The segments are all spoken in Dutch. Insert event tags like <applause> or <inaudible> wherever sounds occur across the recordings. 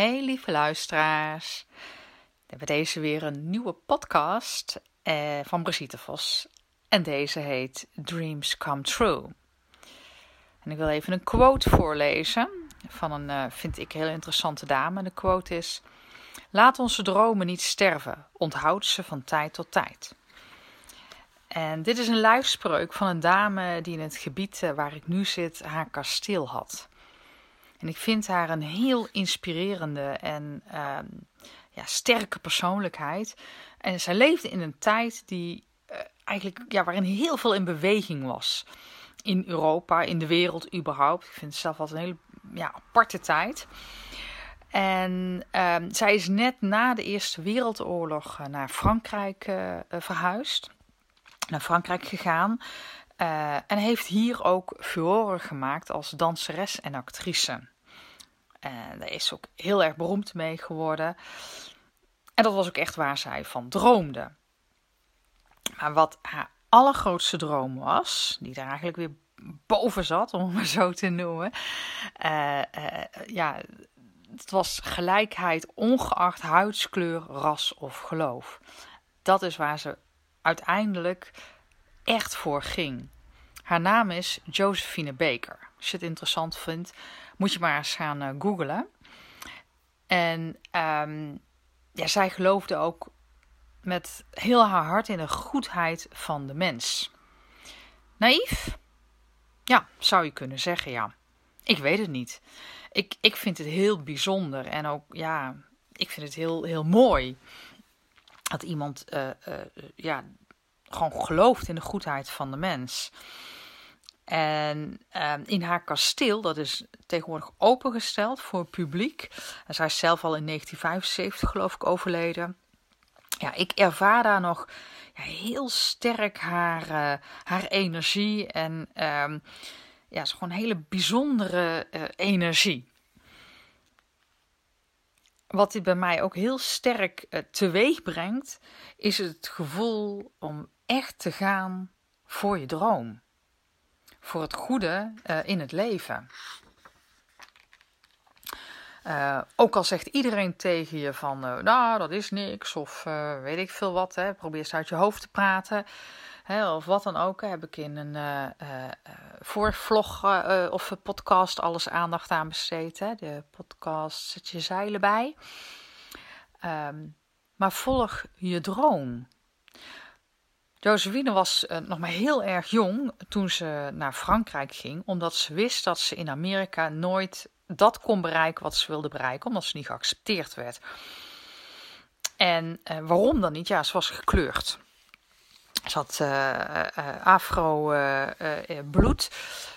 Hey lieve luisteraars. We hebben deze weer een nieuwe podcast eh, van Brigitte Vos. En deze heet Dreams Come True. En ik wil even een quote voorlezen van een, uh, vind ik, heel interessante dame. De quote is: Laat onze dromen niet sterven, onthoud ze van tijd tot tijd. En dit is een lijfspreuk van een dame die in het gebied eh, waar ik nu zit haar kasteel had. En ik vind haar een heel inspirerende en uh, ja, sterke persoonlijkheid. En zij leefde in een tijd die uh, eigenlijk, ja, waarin heel veel in beweging was. In Europa, in de wereld überhaupt. Ik vind het zelf altijd een hele ja, aparte tijd. En uh, zij is net na de Eerste Wereldoorlog eh, naar Frankrijk uh, verhuisd. Naar Frankrijk gegaan. Uh, en heeft hier ook furore gemaakt als danseres en actrice. En daar is ook heel erg beroemd mee geworden. En dat was ook echt waar zij van droomde. Maar wat haar allergrootste droom was, die daar eigenlijk weer boven zat, om het maar zo te noemen. Uh, uh, ja, het was gelijkheid ongeacht huidskleur, ras of geloof. Dat is waar ze uiteindelijk echt voor ging. Haar naam is Josephine Baker. Als je het interessant vindt, moet je maar eens gaan uh, googlen. En um, ja, zij geloofde ook met heel haar hart in de goedheid van de mens. Naïef? Ja, zou je kunnen zeggen, ja. Ik weet het niet. Ik, ik vind het heel bijzonder en ook, ja, ik vind het heel, heel mooi dat iemand, uh, uh, ja, gewoon gelooft in de goedheid van de mens. En uh, in haar kasteel, dat is tegenwoordig opengesteld voor het publiek. En zij is zelf al in 1975, geloof ik, overleden. Ja, ik ervaar daar nog ja, heel sterk haar, uh, haar energie. En uh, ja, het is gewoon een hele bijzondere uh, energie. Wat dit bij mij ook heel sterk uh, teweeg brengt, is het gevoel om echt te gaan voor je droom voor het goede uh, in het leven. Uh, ook al zegt iedereen tegen je van, uh, nou, dat is niks, of weet ik veel wat, hè, probeer eens uit je hoofd te praten, hè, of wat dan ook, heb ik in een voorvlog of podcast alles aandacht aan besteed. Hè, de podcast Zet je zeilen bij. Um, maar volg je droom. Josephine was uh, nog maar heel erg jong toen ze naar Frankrijk ging, omdat ze wist dat ze in Amerika nooit dat kon bereiken wat ze wilde bereiken, omdat ze niet geaccepteerd werd. En uh, waarom dan niet? Ja, ze was gekleurd. Ze had uh, afro-bloed.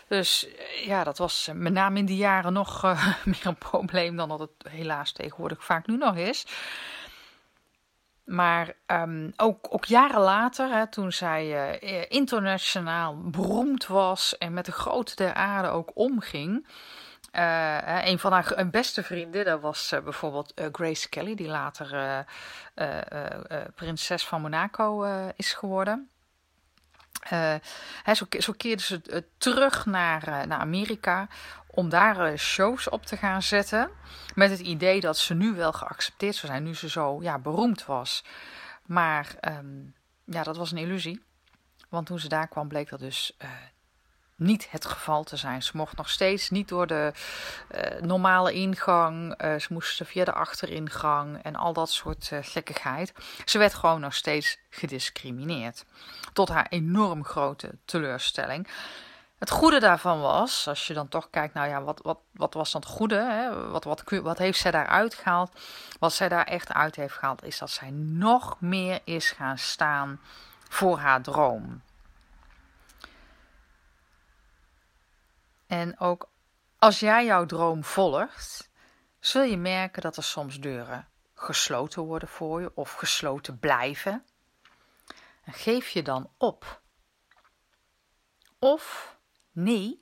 dus ja, dat was met name in die jaren nog <laughs> meer een probleem dan dat het helaas tegenwoordig vaak nu nog is. Maar um, ook, ook, jaren later, hè, toen zij uh, internationaal beroemd was en met de grote der aarde ook omging. Uh, een van haar beste vriendinnen was uh, bijvoorbeeld Grace Kelly, die later prinses van Monaco is geworden. Hè, zo, zo, ze terug naar, naar Amerika om daar uh, shows op te gaan zetten. Met het idee dat ze nu wel geaccepteerd zou zijn, nu ze zo ja, beroemd was. Maar um, ja, dat was een illusie. Want toen ze daar kwam, bleek dat dus uh, niet het geval te zijn. Ze mocht nog steeds niet door de uh, normale ingang. ze moesten via de achteringang en al dat soort gekkigheid. Ze werd gewoon nog steeds gediscrimineerd. Tot haar enorm grote teleurstelling. Het goede daarvan was, als je dan toch kijkt, nou ja, wat, wat, wat was dan het goede? Hè? Wat, wat, wat heeft zij daaruit gehaald? Wat zij daar echt uit heeft gehaald, is dat zij nog meer is gaan staan voor haar droom. En ook als jij jouw droom volgt, zul je merken dat er soms deuren gesloten worden voor je of gesloten blijven. En geef je dan op. Of Nee,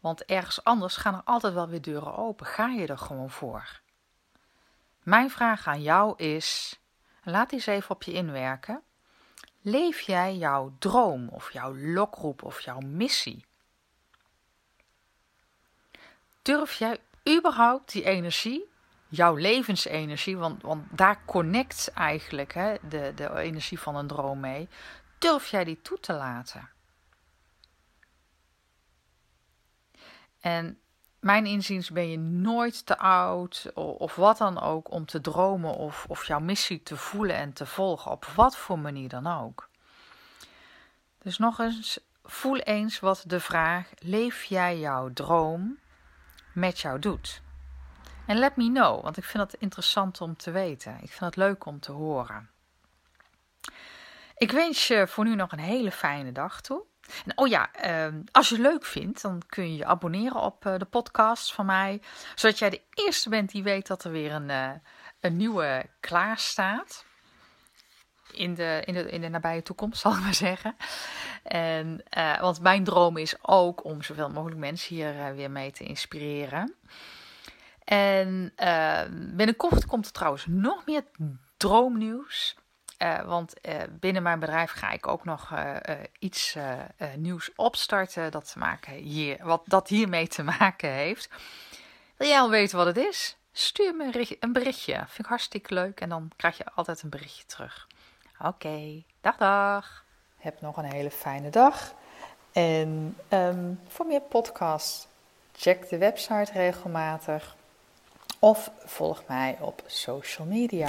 want ergens anders gaan er altijd wel weer deuren open. Ga je er gewoon voor? Mijn vraag aan jou is: laat eens even op je inwerken. Leef jij jouw droom of jouw lokroep of jouw missie? Durf jij überhaupt die energie jouw levensenergie, want, want daar connect eigenlijk hè, de, de energie van een droom mee. Durf jij die toe te laten? En mijn inziens ben je nooit te oud of wat dan ook om te dromen of, of jouw missie te voelen en te volgen, op wat voor manier dan ook. Dus nog eens, voel eens wat de vraag: leef jij jouw droom met jou doet? En let me know, want ik vind het interessant om te weten. Ik vind het leuk om te horen. Ik wens je voor nu nog een hele fijne dag toe. En oh ja, ehm, als je het leuk vindt, dan kun je je abonneren op uh, de podcast van mij. Zodat jij de eerste bent die weet dat er weer een, uh, een nieuwe klaar staat. In de, in, de, in de nabije toekomst, <laughs> zal ik maar zeggen. En, uh, want mijn droom is ook om zoveel mogelijk mensen hier weer mee te inspireren. En ehm, binnenkort komt er trouwens nog meer droomnieuws. Want binnen mijn bedrijf ga ik ook nog iets nieuws opstarten dat, te maken wat, dat hiermee te maken heeft. Wil jij al weten wat het is? Stuur me een berichtje. Vind ik hartstikke leuk. En dan krijg je altijd een berichtje terug. Oké, dag dag. Heb nog een hele fijne dag. En um, voor meer podcasts, check de website regelmatig. Of volg mij op social media.